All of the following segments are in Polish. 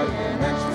I am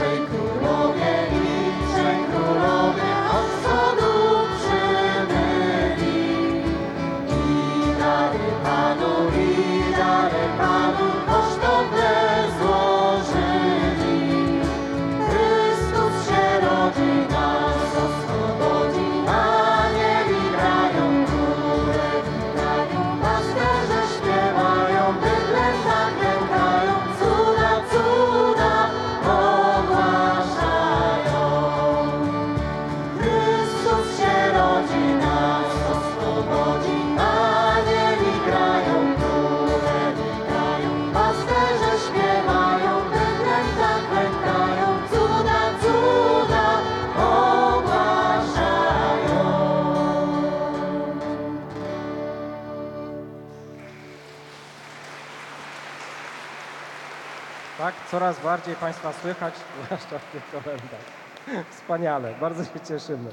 take away. Tak, coraz bardziej Państwa słychać, zwłaszcza w tych komendach. Wspaniale, bardzo się cieszymy.